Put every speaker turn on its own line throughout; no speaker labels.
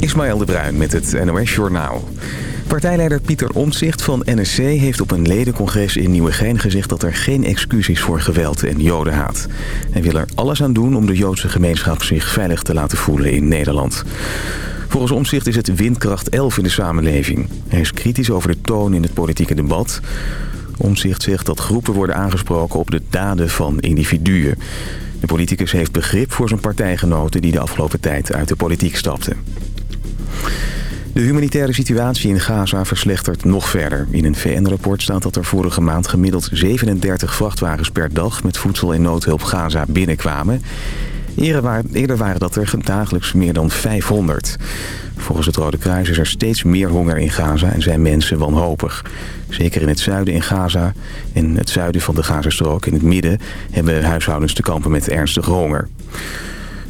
Ismaël de Bruin met het NOS Journaal. Partijleider Pieter Omtzigt van NSC heeft op een ledencongres in Nieuwegein gezegd... dat er geen excuus is voor geweld en jodenhaat. Hij wil er alles aan doen om de Joodse gemeenschap zich veilig te laten voelen in Nederland. Volgens Omtzigt is het windkracht 11 in de samenleving. Hij is kritisch over de toon in het politieke debat. Omtzigt zegt dat groepen worden aangesproken op de daden van individuen. De politicus heeft begrip voor zijn partijgenoten die de afgelopen tijd uit de politiek stapten. De humanitaire situatie in Gaza verslechtert nog verder. In een VN-rapport staat dat er vorige maand gemiddeld 37 vrachtwagens per dag... met voedsel en noodhulp Gaza binnenkwamen. Eerder waren dat er dagelijks meer dan 500. Volgens het Rode Kruis is er steeds meer honger in Gaza en zijn mensen wanhopig. Zeker in het zuiden in Gaza en het zuiden van de Gazastrook in het midden... hebben huishoudens te kampen met ernstige honger.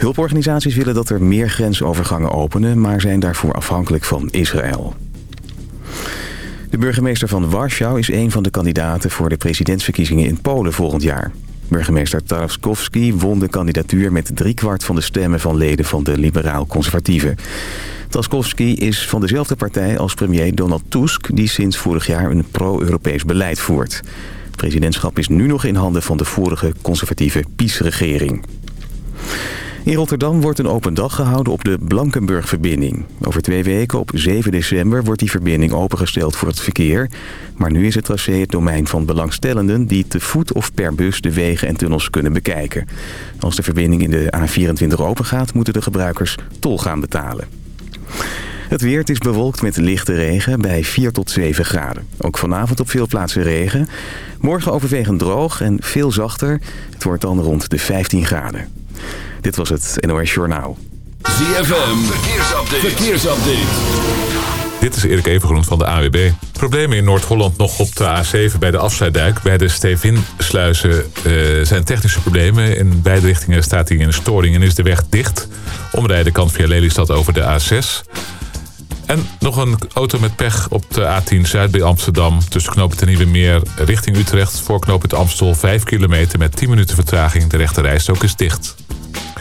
Hulporganisaties willen dat er meer grensovergangen openen... maar zijn daarvoor afhankelijk van Israël. De burgemeester van Warschau is een van de kandidaten... voor de presidentsverkiezingen in Polen volgend jaar. Burgemeester Tarskowski won de kandidatuur met driekwart van de stemmen van leden van de liberaal-conservatieven. Tarskowski is van dezelfde partij als premier Donald Tusk... die sinds vorig jaar een pro-Europees beleid voert. Het presidentschap is nu nog in handen van de vorige conservatieve PiS-regering. In Rotterdam wordt een open dag gehouden op de Blankenburg-verbinding. Over twee weken, op 7 december, wordt die verbinding opengesteld voor het verkeer. Maar nu is het tracé het domein van belangstellenden... die te voet of per bus de wegen en tunnels kunnen bekijken. Als de verbinding in de A24 open gaat, moeten de gebruikers tol gaan betalen. Het weer is bewolkt met lichte regen bij 4 tot 7 graden. Ook vanavond op veel plaatsen regen. Morgen overwegend droog en veel zachter. Het wordt dan rond de 15 graden. Dit was het NOS Journaal.
ZFM, verkeersupdate. verkeersupdate.
Dit is Erik Evengroen van de AWB. Problemen in Noord-Holland nog op de A7 bij de afsluitdijk. Bij de Stevinsluizen uh, zijn technische problemen. In beide richtingen staat hij in een storing en is de weg dicht. Omrijden kan via Lelystad over de A6. En nog een auto met pech op de A10 Zuid bij Amsterdam. Tussen knooppunt en Nieuwe Meer richting Utrecht. Voor knooppunt Amstel 5 kilometer met 10 minuten vertraging. De rechte rijstok is dicht.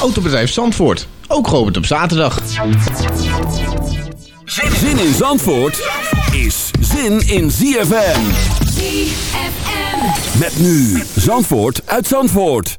Autobedrijf Zandvoort, ook geopend op zaterdag.
Zin in Zandvoort is zin in ZFM.
ZFM.
Met nu Zandvoort uit Zandvoort.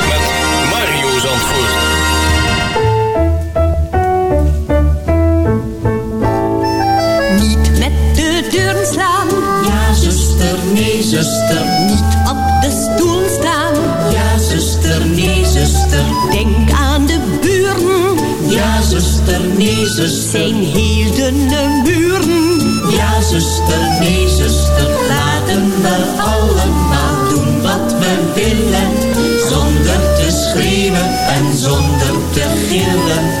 zuster.
Niet op de stoel staan.
Ja, zuster, nee, zuster.
Denk aan de buren.
Ja, zuster, nee, zuster.
Zijn heel dunne muren.
Ja, zuster, nee, zuster. Laten we allemaal doen wat we willen. Zonder te schreeuwen en zonder te gillen.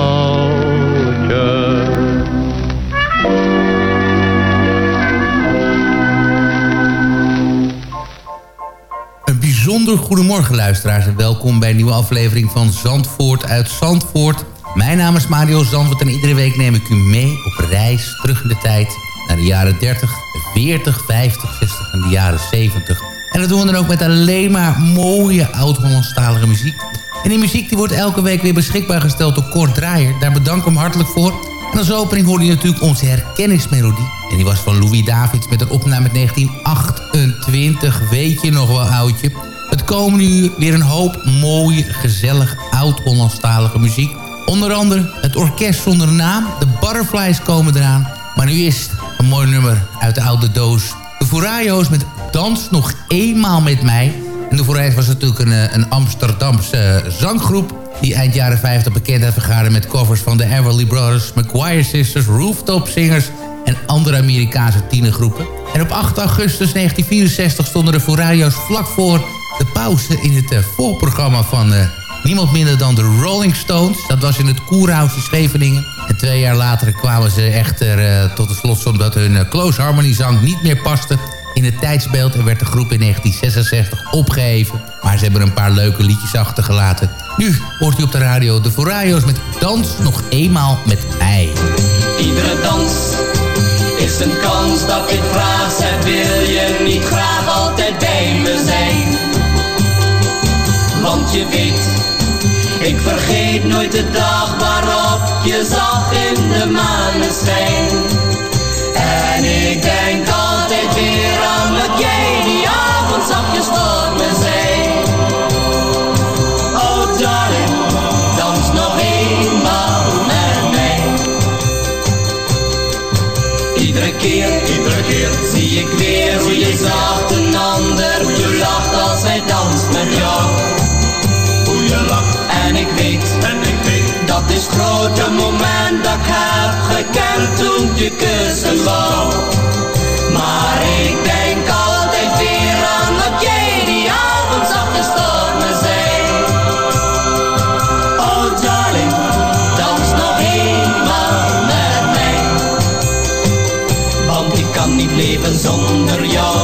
Bijzonder goedemorgen luisteraars en welkom bij een nieuwe aflevering van Zandvoort uit Zandvoort. Mijn naam is Mario Zandvoort en iedere week neem ik u mee op reis terug in de tijd naar de jaren 30, 40, 50, 60 en de jaren 70. En dat doen we dan ook met alleen maar mooie oud-Hollandstalige muziek. En die muziek die wordt elke week weer beschikbaar gesteld door Kort Draaier. Daar bedank ik hem hartelijk voor. En als opening hoorde je natuurlijk onze herkenningsmelodie. En die was van Louis Davids met een opname uit 1928. Weet je nog wel, oudje? Komende uur weer een hoop mooie, gezellig, oud-Hollandstalige muziek. Onder andere het orkest zonder naam. De Butterflies komen eraan. Maar nu is een mooi nummer uit de oude doos. De Furayo's met Dans nog eenmaal met mij. En de Furayo's was natuurlijk een, eh, een Amsterdamse eh, zanggroep... die eind jaren 50 bekendheid vergaarde met covers van de Everly Brothers... McGuire Sisters, Rooftop Singers en andere Amerikaanse tienergroepen. En op 8 augustus 1964 stonden de Furayo's vlak voor de pauze... in het eh, voorprogramma van eh, niemand minder dan de Rolling Stones. Dat was in het Koerhuis in Scheveningen. En twee jaar later kwamen ze echter eh, tot de slotsom dat hun Close Harmony zang niet meer paste in het tijdsbeeld en werd de groep in 1966 opgeheven. Maar ze hebben een paar leuke liedjes achtergelaten. Nu hoort u op de radio de Forayos met Dans nog eenmaal met mij.
Iedere dans is een kans dat ik vraag zeg wil je niet graag altijd bij me zijn want je weet, ik vergeet nooit de dag waarop je zag in de maneschijn. En ik denk altijd weer aan wat jij die avond zachtjes voor me zei. Oh darling, dans nog eenmaal met mij. Iedere keer, iedere keer, zie ik weer hoe je zacht een ander, hoe je lacht is het grote moment dat ik heb gekend toen je kussen wou. Maar ik denk altijd weer aan dat jij die avond zag dus tot zei. Oh darling, dans nog eenmaal met mij. Want ik kan niet leven zonder jou.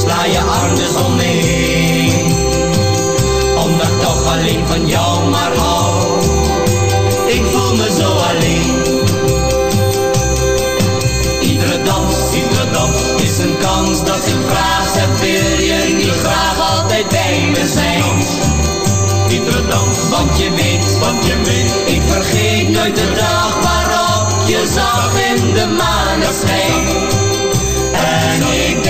Sla je arm dus om me heen. Toch alleen van jou wil je niet graag altijd bij me zijn? Iedere dans, want je weet, want je weet. Ik vergeet nooit de dag waarop je zag in de maneschijn. En ik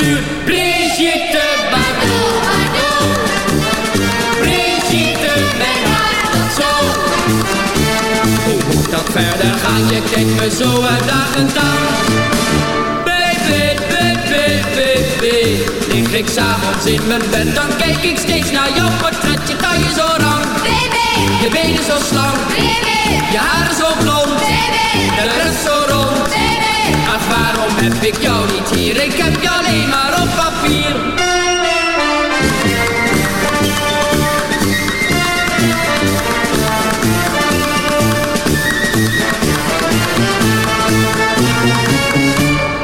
overstuur. Brigitte, Bardot, Bardot. Brigitte, mijn hart, zo. Hoe moet dat verder gaan? Je kijkt me zo uitdagend aan. Baby, baby, baby. Lig ik s'avonds in mijn bed, dan kijk ik steeds naar jouw portret. Je taille zo rank, je benen zo slank, je haren zo blond, de rest zo rond. Waarom heb ik jou niet hier? Ik heb jou alleen maar op papier.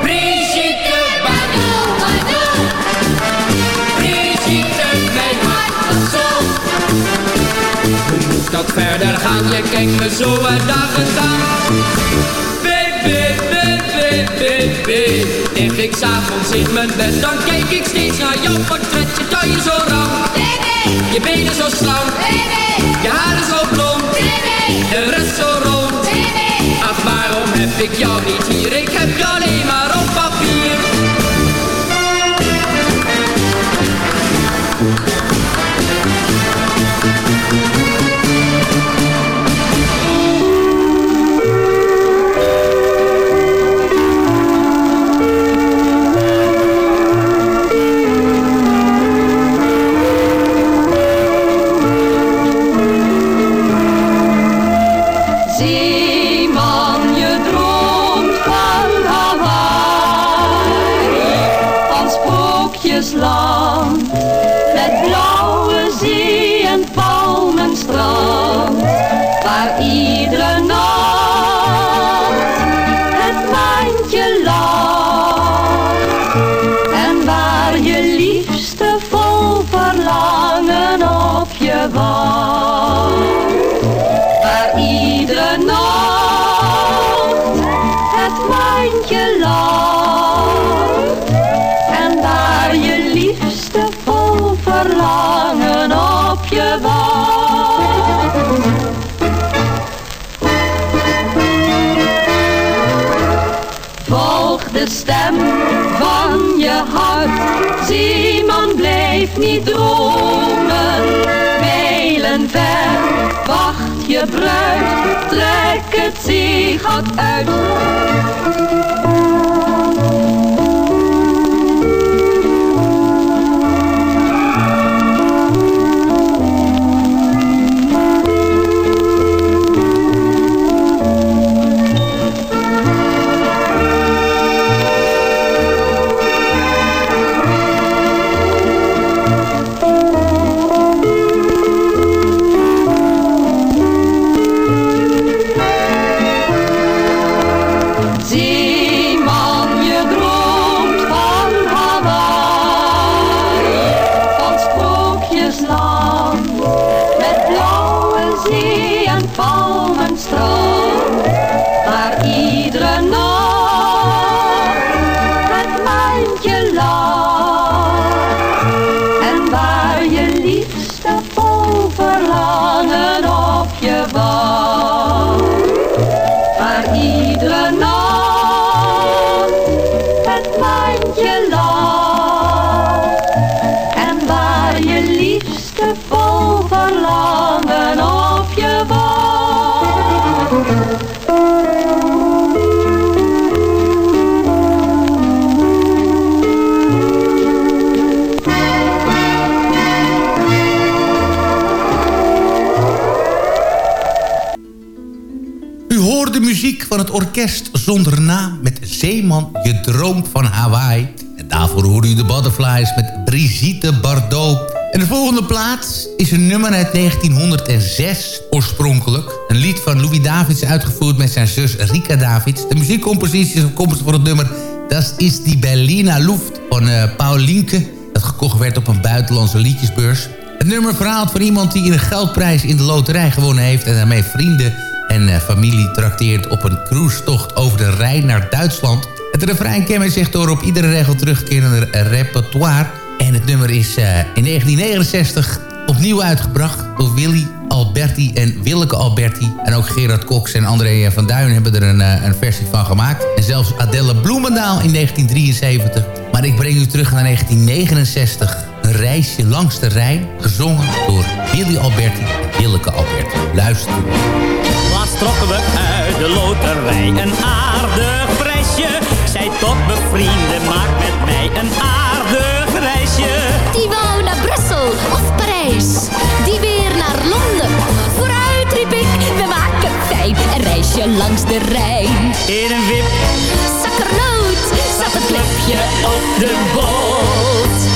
Brigitte Bardot, Bardot. Brigitte, mijn hart, zo. Hoe moet dat verder gaan? Je kijkt me zo aan. Baby. Lig ik s'avonds in mijn bed, dan kijk ik steeds naar jouw portret. Je taille zo rank, je benen zo slank, je haren zo blond, de rest zo rond. Ach, waarom heb ik jou niet hier? Ik heb jou alleen maar op papier.
Waar Mijlen ver, wacht je bruid, trek het zeegat uit.
Orkest zonder naam met Zeeman, je droomt van Hawaii. En daarvoor hoorde u de Butterflies met Brigitte Bardot. En de volgende plaats is een nummer uit 1906 oorspronkelijk. Een lied van Louis Davids uitgevoerd met zijn zus Rika Davids. De muziekcompositie is afkomstig voor het nummer Dat is die Berliner Luft van uh, Paul Linke. Dat gekocht werd op een buitenlandse liedjesbeurs. Het nummer verhaalt van iemand die een geldprijs in de loterij gewonnen heeft... en daarmee vrienden en eh, familie trakteert op een cruisetocht over de Rijn naar Duitsland. Het refrein kenmerkt zich door op iedere regel terugkerende repertoire. En het nummer is eh, in 1969 opnieuw uitgebracht door Willy Alberti en Willeke Alberti. En ook Gerard Cox en André van Duin hebben er een, eh, een versie van gemaakt. En zelfs Adelle Bloemendaal in 1973. Maar ik breng u terug naar 1969. Een reisje langs de Rijn, gezongen door Willy Alberti en Willeke Alberti. Luister.
Laatst trokken we uit de loterij een aardig prijsje. Zij tot bevrienden, maak met mij een aardig reisje.
Die wou naar Brussel of Parijs, die weer naar Londen. Vooruit riep ik, we maken fijn een reisje langs de Rijn.
In een wip,
Zakkernoot zat het klepje
op de boot.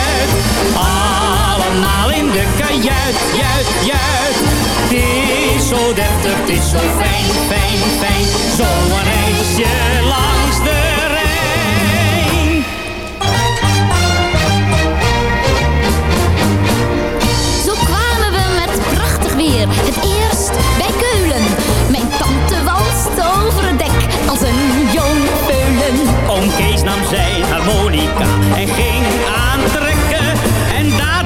Allemaal in de kajuit, juit, juit. Het is zo deftig, het is zo fijn, fijn, fijn. Zo'n reisje langs de Rijn.
Zo kwamen we met prachtig weer. Het eerst bij Keulen. Mijn tante walst over het dek als een jong peulen.
Oom Kees nam zijn harmonica en ging aantrekken. En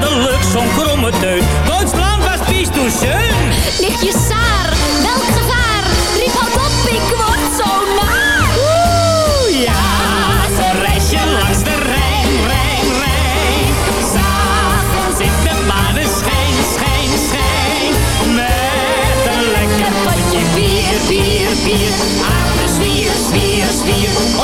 dadelijk zo'n kromme teut. Duitsland was pies toen schön.
Lichtje Saar, welk gevaar? Riep houd op, ik word zo naar.
Oeh, ja, zo'n reisje langs de Rijn, Rijn, Rijn. S'avonds in de maneschijn, schijn, schijn. Met een lekker potje bier, bier, bier. Aan de zwier, zwier, zwier.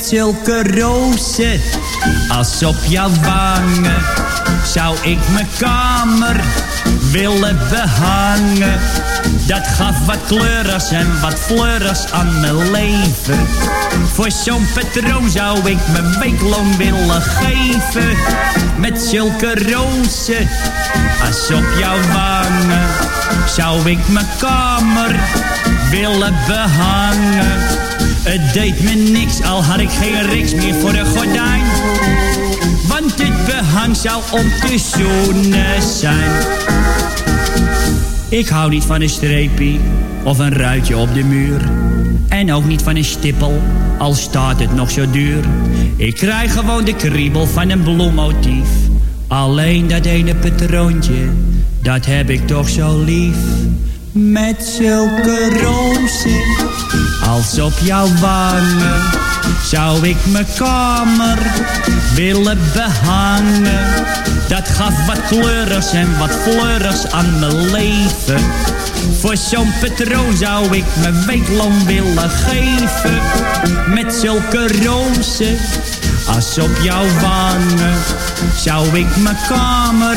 Met
zulke rozen als op jouw wangen zou ik mijn kamer willen behangen. Dat gaf wat kleurers en wat fleurs aan mijn leven. Voor zo'n patroon zou ik mijn weekloon willen geven. Met zulke rozen als op jouw wangen. Zou ik mijn kamer willen behangen. Het deed me niks, al had ik geen riks meer voor de gordijn. Want dit behang zou om te zoenen zijn. Ik hou niet van een streepie of een ruitje op de muur. En ook niet van een stippel, al staat het nog zo duur. Ik krijg gewoon de kriebel van een bloemmotief. Alleen dat ene patroontje, dat heb ik toch zo lief. Met zulke rozen als op jouw wangen zou ik mijn kamer willen behangen. Dat gaf wat kleurers en wat fleurs aan mijn leven. Voor zo'n patroon zou ik mijn weekloon willen geven. Met zulke rozen als op jouw wangen zou ik mijn kamer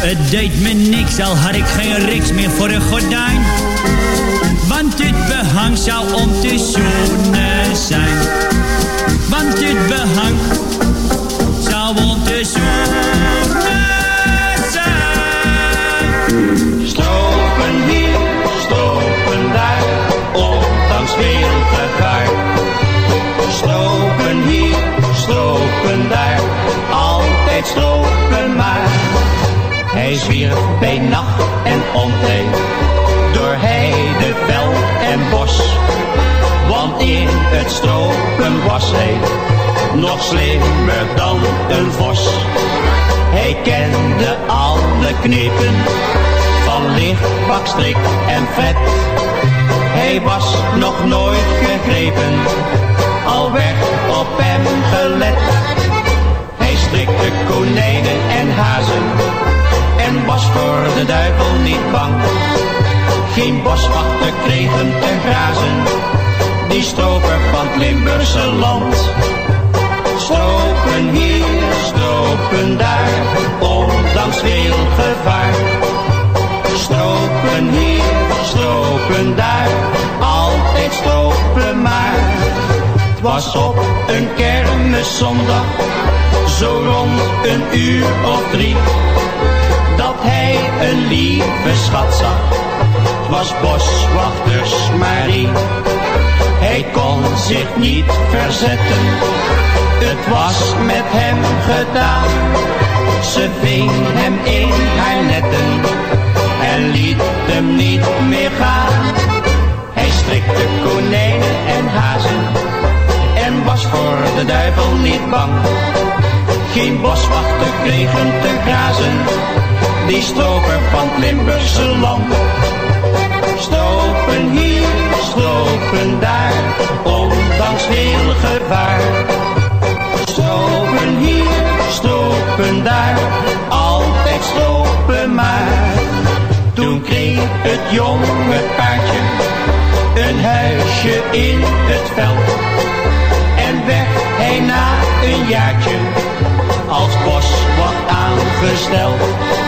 Het deed me niks, al had ik geen riks meer voor een gordijn. Want dit behang zou om te zoenen zijn. Want dit behang zou om te zoenen zijn.
Stropen hier, stropen daar, ondanks veel gevaar. Stropen hier, stropen daar, altijd stropen maar. Hij zwierf bij nacht en ontdek door heide, veld en bos. Want in het stropen was hij nog slimmer dan een vos. Hij kende alle knepen van licht, bakstrik en vet. Hij was nog nooit gegrepen, al werd op hem gelet. Hij strikte konijnen en hazen en was voor de duivel niet bang. Geen boswachter kregen te grazen, die stroper van het Limburgse land. Stropen hier, stropen daar, ondanks veel gevaar. Stropen hier, stropen daar, altijd stropen maar. Het was op een kermiszondag, zo rond een uur of drie, een lieve schat zag. Het was boswachters Marie. Hij kon zich niet verzetten, het was met hem gedaan. Ze ving hem in haar netten en liet hem niet meer gaan. Hij strikte konijnen en hazen en was voor de duivel niet bang. Geen boswachter kregen te grazen, die stroper van het Limburgse. Stropen hier, stropen daar, ondanks veel gevaar. Stropen hier, stropen daar, altijd stropen maar. Toen kreeg het jonge paardje een huisje in het veld. En werd hij na een jaartje als boswacht aangesteld.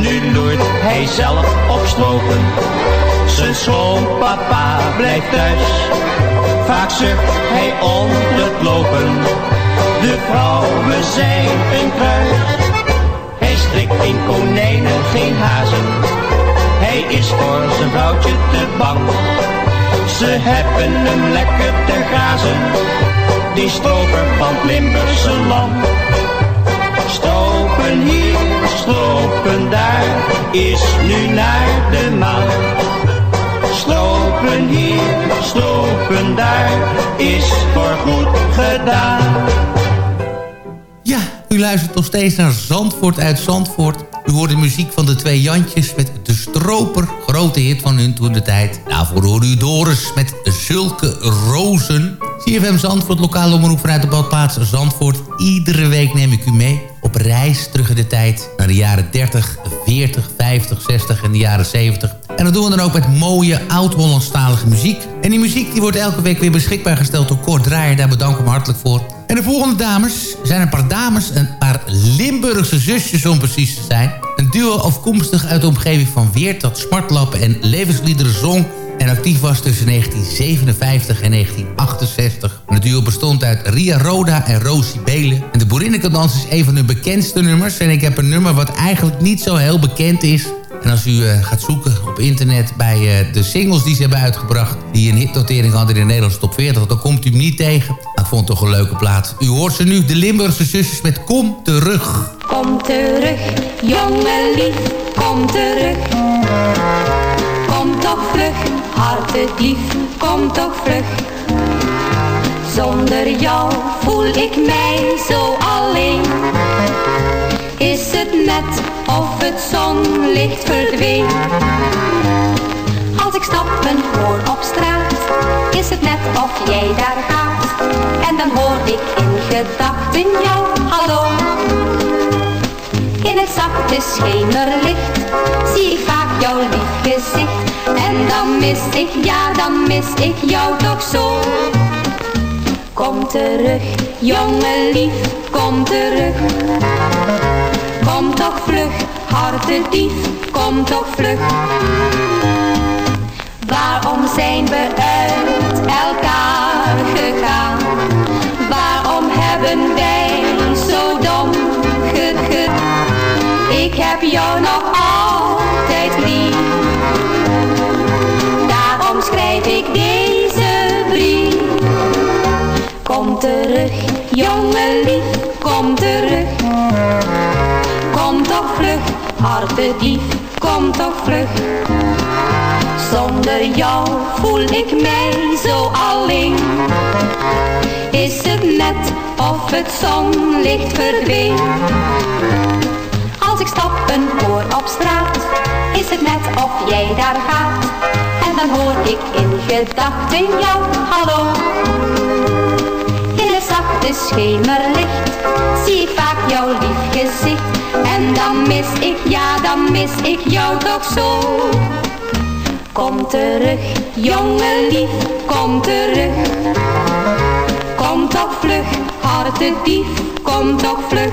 Nu loert hij zelf op stropen, zijn schoonpapa blijft thuis. Vaak zucht hij onder het lopen, de vrouwen zijn een kruis. Hij strikt geen konijnen, geen hazen, hij is voor zijn vrouwtje te bang. Ze hebben hem lekker te grazen, die stroper van Limburgse land. Stropen hier, stropen daar, is nu naar de maan. Stropen hier, stropen daar, is voor goed gedaan.
Ja, u luistert nog steeds naar Zandvoort uit Zandvoort. U hoort de muziek van de twee Jantjes met De Stroper. Grote hit van hun toen de tijd. Daarvoor hoorde u Doris met Zulke Rozen. CFM Zandvoort, lokale omroep vanuit de badplaats Zandvoort. Iedere week neem ik u mee reis terug in de tijd. Naar de jaren 30, 40, 50, 60 en de jaren 70. En dat doen we dan ook met mooie oud-Hollandstalige muziek. En die muziek die wordt elke week weer beschikbaar gesteld door Kort Draaier. Daar bedank ik hem hartelijk voor. En de volgende dames zijn een paar dames, een paar Limburgse zusjes om precies te zijn. Een duo afkomstig uit de omgeving van Weert dat smartlappen en levensliederen zong en actief was tussen 1957 en 1968. En het duo bestond uit Ria Roda en Rosie Belen. En de Boerinnekendans is een van hun bekendste nummers. En ik heb een nummer wat eigenlijk niet zo heel bekend is. En als u uh, gaat zoeken op internet bij uh, de singles die ze hebben uitgebracht... die een hitnotering hadden in de Nederlandse top 40... dan komt u hem niet tegen. Maar ik vond toch een leuke plaat. U hoort ze nu, de Limburgse zusjes met Kom Terug.
Kom terug, jongen lief, kom terug. Kom toch vlug, hartedief, kom toch vlug. Zonder jou voel ik mij zo alleen. Is het net of het zonlicht verdween? Als ik stappen hoor op straat, is het net of jij daar gaat. En dan hoor ik in gedachten jou, hallo. In het zachte schemerlicht zie ik vaak jouw lief gezicht. En dan mis ik, ja dan mis ik jou toch zo. Kom terug, jongen lief, kom terug. Kom toch vlug, hartedief, kom toch vlug. Waarom zijn we uit elkaar gegaan? Waarom hebben wij zo dom gekut? Ik heb jou nog altijd lief. Jongen lief, kom terug. Kom toch vlug, hartedief, kom toch vlug. Zonder jou voel ik mij zo alleen. Is het net of het zonlicht verdween? Als ik stappen hoor op straat, is het net of jij daar gaat. En dan hoor ik in gedachten jou, hallo. Schemerlicht zie vaak jouw lief gezicht. En dan mis ik, ja dan mis ik jou toch zo. Kom terug, jongen lief, kom terug. Kom toch vlug, hartedief, kom toch vlug.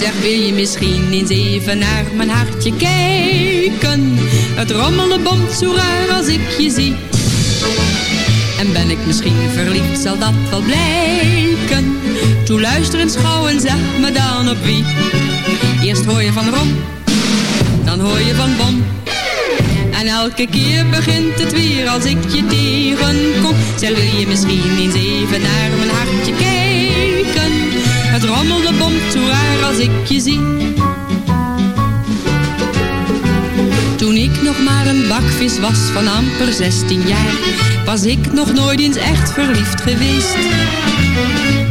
Zeg, wil je misschien eens even naar mijn hartje kijken? Het rommelen bomt zo raar als ik je zie. En ben ik misschien verliefd, zal dat wel blijken. Toe luister eens gauw en zeg me dan op wie. Eerst hoor je van Rom, dan hoor je van Bom. En elke keer begint het weer als ik je tegenkom. Zeg, wil je misschien eens even naar mijn hartje kijken? Het rommelde bomt zo raar als ik je zie. Toen ik nog maar een bakvis was van amper 16 jaar, was ik nog nooit eens echt verliefd geweest.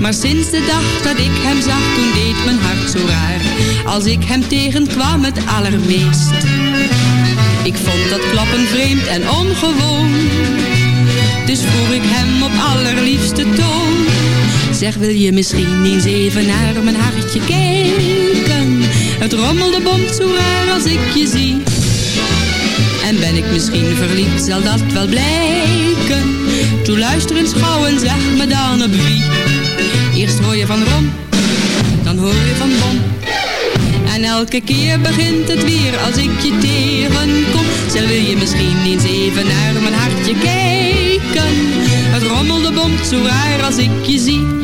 Maar sinds de dag dat ik hem zag, toen deed mijn hart zo raar, als ik hem tegenkwam het allermeest. Ik vond dat klappen vreemd en ongewoon, dus vroeg ik hem op allerliefste toon. Zeg, wil je misschien eens even naar mijn hartje kijken? Het rommelde bomt zo raar als ik je zie. En ben ik misschien verliefd, zal dat wel blijken. Toe luister eens gauw en zeg me dan op wie. Eerst hoor je van Rom, dan hoor je van Bom. En elke keer begint het weer als ik je tegenkom. Zeg, wil je misschien eens even naar mijn hartje kijken? Het rommelde bomt zo raar als ik je zie.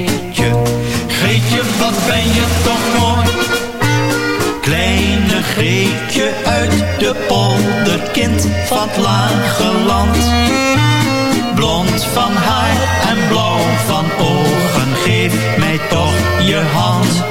De polder, kind van het lage land. Blond van haar en blauw van ogen, geef mij toch je hand.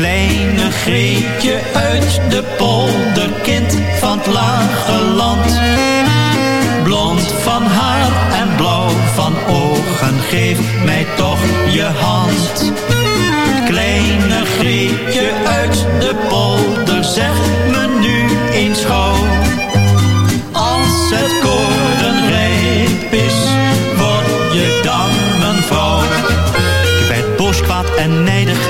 Kleine Greetje uit de polder, kind van het lage land. Blond van haar en blauw van ogen, geef mij toch je hand. Kleine Greetje uit de polder, zeg me nu eens gauw. Als het koren rijp is, word je dan mijn vrouw. Ik werd boos, kwaad en nijdig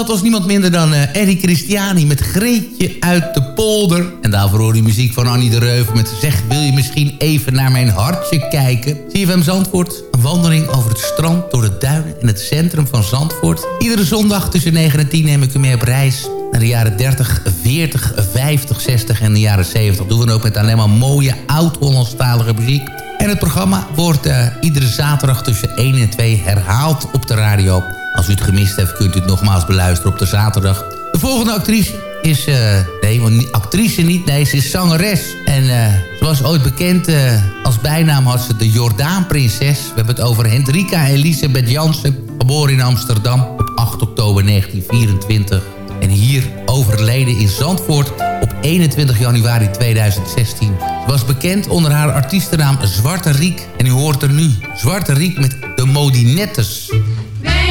Dat was niemand minder dan eh Eddie Christiani met Greetje uit de polder. En daarvoor hoor je muziek van Annie de Reuven met Zeg, wil je misschien even naar mijn hartje kijken? CFM Zandvoort, een wandeling over het strand, door de duinen en het centrum van Zandvoort. Iedere zondag tussen 9 en 10 neem ik u mee op reis naar de jaren 30, 40, 50, 60 en de jaren 70. Doen we ook met alleen maar mooie oud-Hollandstalige muziek. En het programma wordt eh, iedere zaterdag tussen 1 en 2 herhaald op de radio. Als u het gemist heeft, kunt u het nogmaals beluisteren op de zaterdag. De volgende actrice is... eh, nee, actrice niet, nee, ze is zangeres. En eh, ze was ooit bekend... eh, als bijnaam had ze de Jordaanprinses. We hebben het over Hendrika Elisabeth Jansen. Geboren in Amsterdam op 8 oktober 1924. En hier overleden in Zandvoort op 21 januari 2016. Ze was bekend onder haar artiestennaam Zwarte Riek. En u hoort er nu Zwarte Riek met de Modinettes.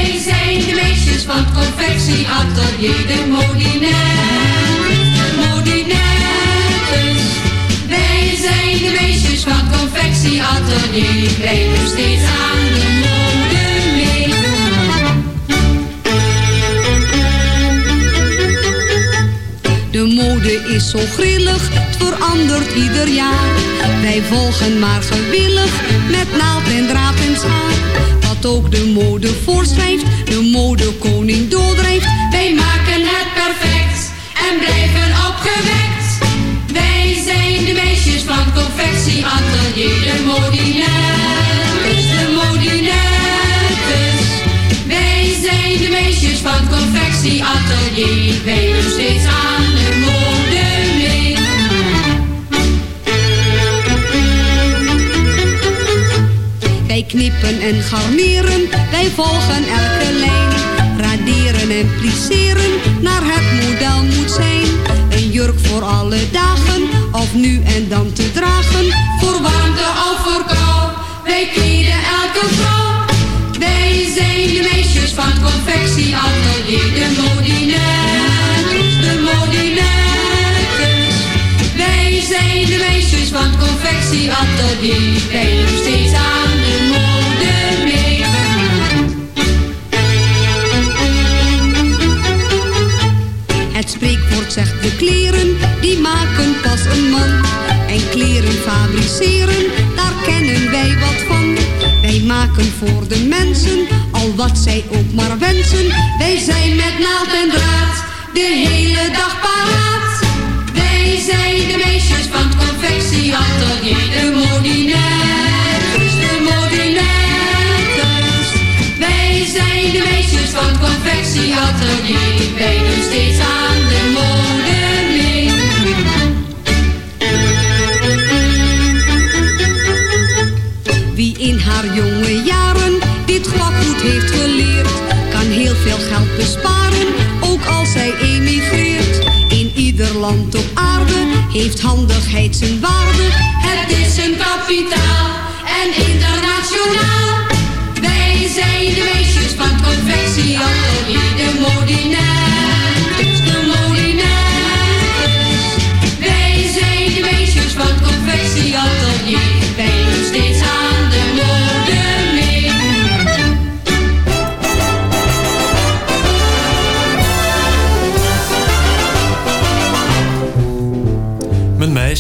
Wij zijn de meisjes van het confectieatelier, de modinettes, modinettes. Wij zijn de meisjes van het confectieatelier, wij doen steeds aan de mode mee.
De mode is zo grillig, het verandert ieder jaar. Wij volgen maar gewillig, met naald en draad en schaar. Wat ook de mode voorschrijft, de modekoning doordrijft.
Wij maken het perfect en blijven opgewekt. Wij zijn de meisjes van het confectieatelier, de modinettes, de modinettes. Wij zijn de meisjes van het confectieatelier, wij doen steeds aan
knippen en garneren, wij volgen elke lijn. Raderen en plisseren, naar het model moet zijn. Een jurk voor alle dagen, of nu en dan te dragen.
Voor warmte of voor kou, wij kleden elke vrouw. Wij zijn de meisjes van het confectieatelier, de modinettes, de modinettes. Wij zijn de meisjes van het confectieatelier, wij doen steeds aan
die maken pas een man. En kleren fabriceren, daar kennen wij wat van. Wij maken voor de mensen, al wat zij ook maar wensen. Wij zijn met naald en draad, de hele dag paraat.
Wij zijn de meisjes van het confectieatelier, de modinettes, de modinettes. Wij zijn de meisjes van het confectieatelier, wij doen steeds aan de mode
land op aarde heeft handigheid zijn waarde.
Het is een kapitaal en internationaal. Wij zijn de meisjes van confectieatelier, de modinettes, de modinettes. Wij zijn de meisjes van het confectieatelier,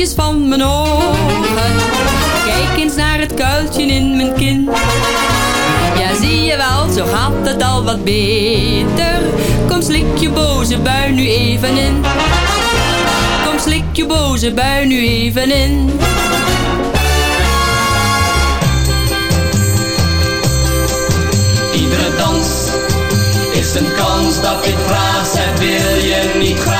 Poppetjes van mijn ogen. Kijk eens naar het kuiltje in mijn kin. Ja, zie je wel, zo gaat het al wat beter. Kom, slik je boze bui nu even in. Kom, slik je boze bui nu even in.
Iedere dans is een kans dat ik vraag, zeg wil je niet graag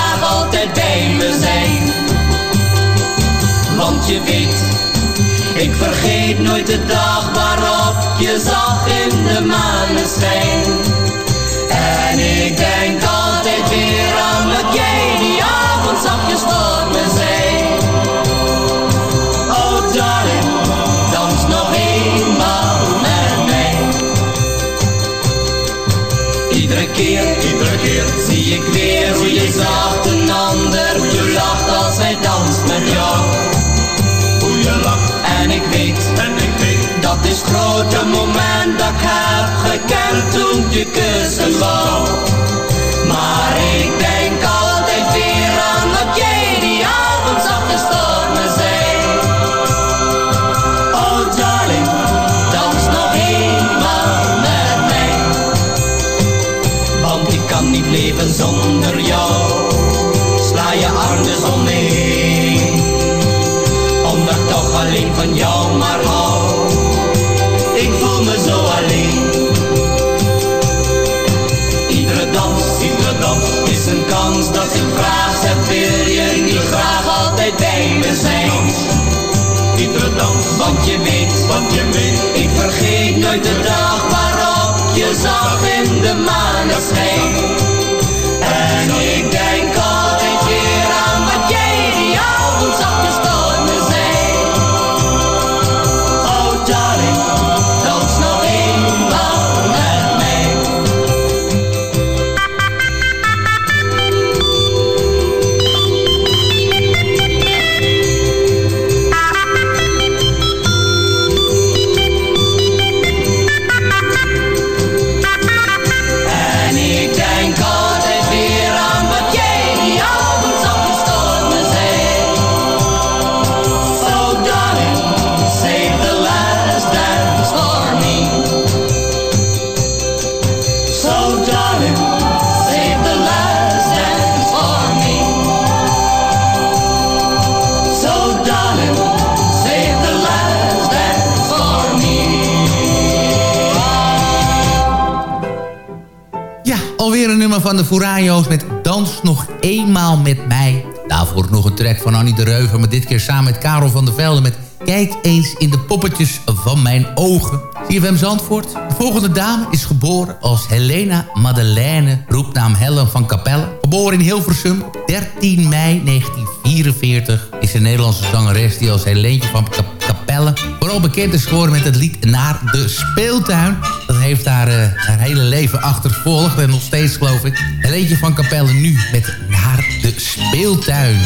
ik vergeet nooit de dag waarop je zag in de maneschijn. En ik denk altijd weer aan wat jij die avond zachtjes voor me zei. Oh darling, dans nog eenmaal met mij. Iedere keer, iedere keer zie ik weer hoe je zacht een ander, hoe je lacht als hij danst met jou. Is het grote moment dat ik heb gekend toen je kussen wou. Maar ik denk altijd weer aan wat jij die avond zachtjes voor me zei. Oh darling, dans nog eenmaal met mij. Want ik kan niet leven zonder jou. Sla je arm dus om me. Omdat toch alleen van jou maar. Ik voel me zo alleen. Iedere dans, iedere dans is een kans dat ik vraag. Zeg wil je niet graag altijd bij me zijn? Iedere dans, want je weet, want je weet. Ik vergeet nooit de dag waarop je zag in de maneschijn. En ik
van de Furayos met Dans nog eenmaal met mij. Daarvoor nog een track van Annie de Reuver, maar dit keer samen met Karel van der Velde met Kijk eens in de poppetjes van mijn ogen. CFM Zandvoort. De volgende dame is geboren als Helena Madeleine, roepnaam Helen van Capelle. Geboren in Hilversum 13 mei 1944. Is een Nederlandse zangeres die als Helentje van Capelle... vooral bekend is geworden met het lied Naar de Speeltuin. Heeft uh, haar hele leven achtervolgd en nog steeds geloof ik. Helentje van Capelle nu met Naar de Speeltuin.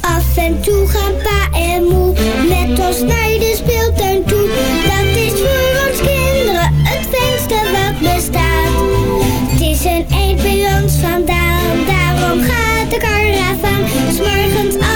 Af en toe gaan pa en moe met ons naar de speeltuin toe. Dat is voor ons kinderen het fijnste wat bestaat. Het is een eind bij ons vandaan, daarom gaat de karavaan. S morgens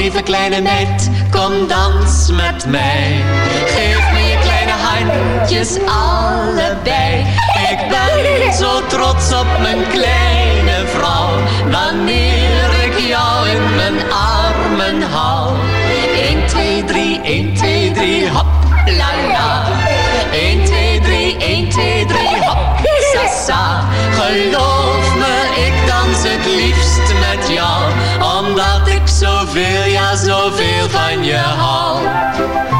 Lieve kleine meid, kom dans met mij. Geef me je kleine handjes allebei. Ik ben zo trots op mijn kleine vrouw. Wanneer ik jou in mijn armen hou. 1, 2, 3, 1, 2, 3, hop, la la. 1, 2, 3, 1, 2, 3, hop, sa sa. Geloof me, ik dans het liefst met jou. Omdat zoveel, ja zoveel van je hou.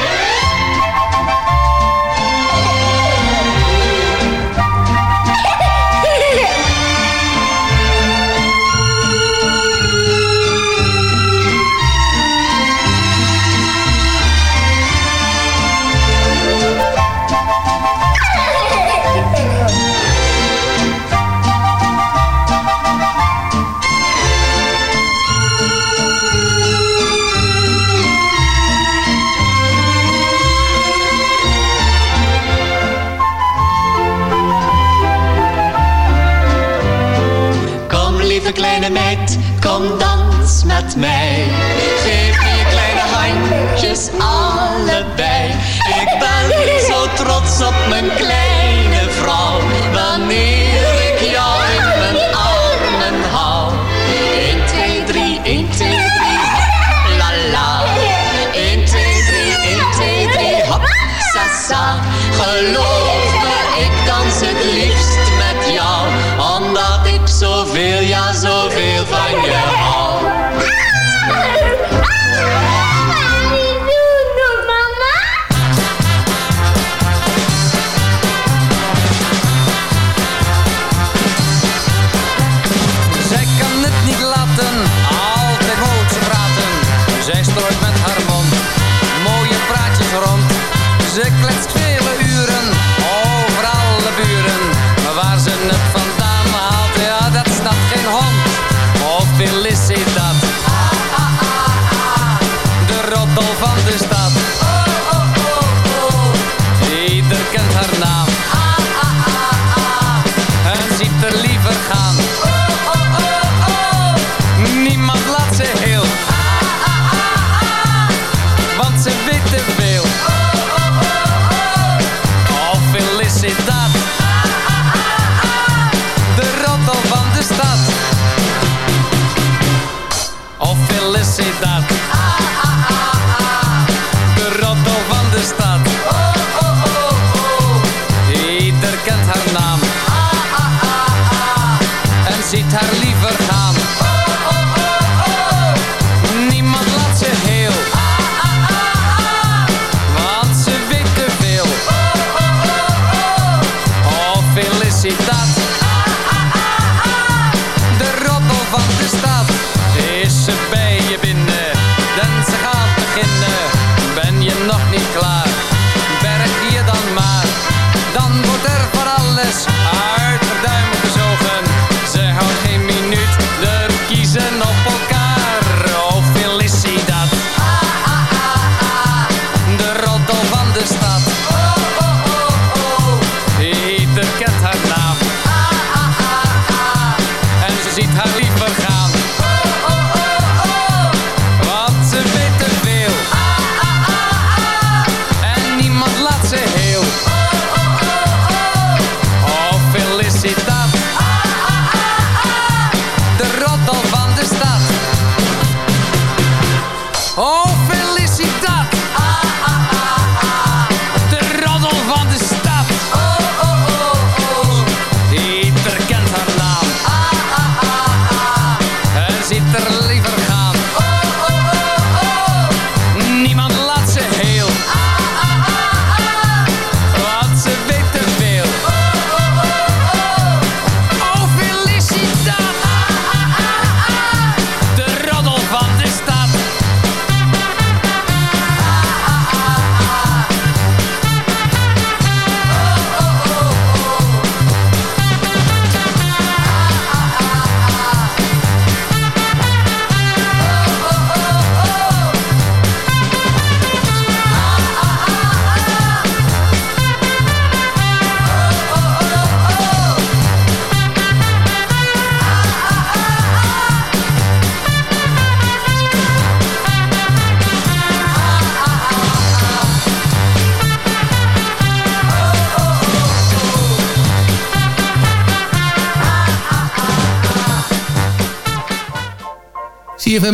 mij. Geef me je kleine handjes allebei. Ik ben zo trots op mijn
klein.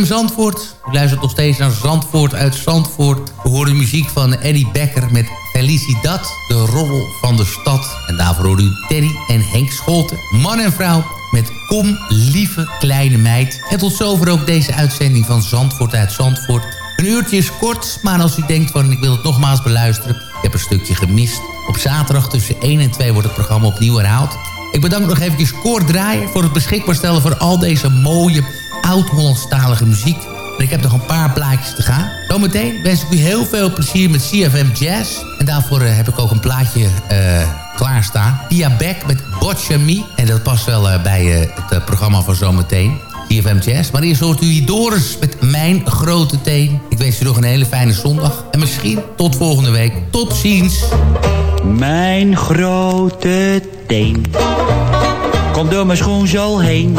Zandvoort. U luistert nog steeds naar Zandvoort uit Zandvoort. We horen muziek van Eddie Becker met
Felicidad, de rol van de stad. En daarvoor horen u Terry en Henk Scholten, man en vrouw, met Kom lieve kleine meid. En tot zover ook deze uitzending van Zandvoort uit Zandvoort. Een uurtje is kort, maar als u denkt van ik wil het nogmaals beluisteren... ik heb een stukje gemist. Op zaterdag tussen 1 en 2 wordt het programma opnieuw herhaald. Ik bedank nog even Koord Draaien voor het beschikbaar stellen... van al deze mooie oud-Hollandstalige muziek. En ik heb nog een paar plaatjes te gaan. Zometeen wens ik u heel veel plezier met CFM Jazz. En daarvoor eh, heb ik ook een plaatje uh, klaarstaan. Pia Beck met Botcha Me. En dat past wel uh, bij het programma van zometeen. CFM Jazz. Maar eerst hoort u Doris met Mijn Grote Teen. Ik wens u nog een hele fijne zondag. En misschien tot volgende week. Tot ziens.
Mijn grote teen. Komt door mijn schoenzool heen.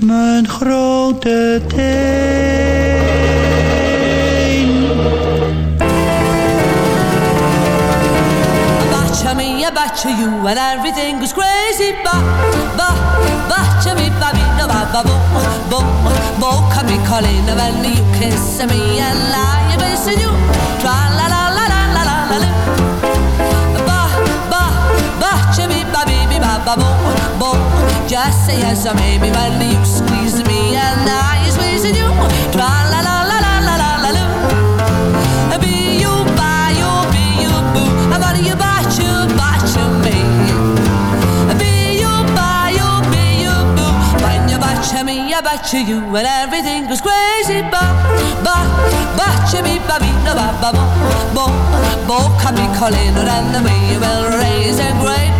mijn grote teen.
Bacia me, I bacia you, and everything goes crazy. Ba, ba, bacia me, ba, me, no, ba, bo, bo, bo, come me calling when you kiss me, and am missing you. La la bo, bo. Just say yes or maybe when you squeeze me and I is squeezing you. Tra la la la la la la la la. Be you by you, be you boo. I'm on you by you, by you me. Be you by you, be you boo. When you batch me, I batch you, and everything goes crazy. Ba ba batch me, ba no ba ba bo bo bo. Come me calling, and the way you will raise a great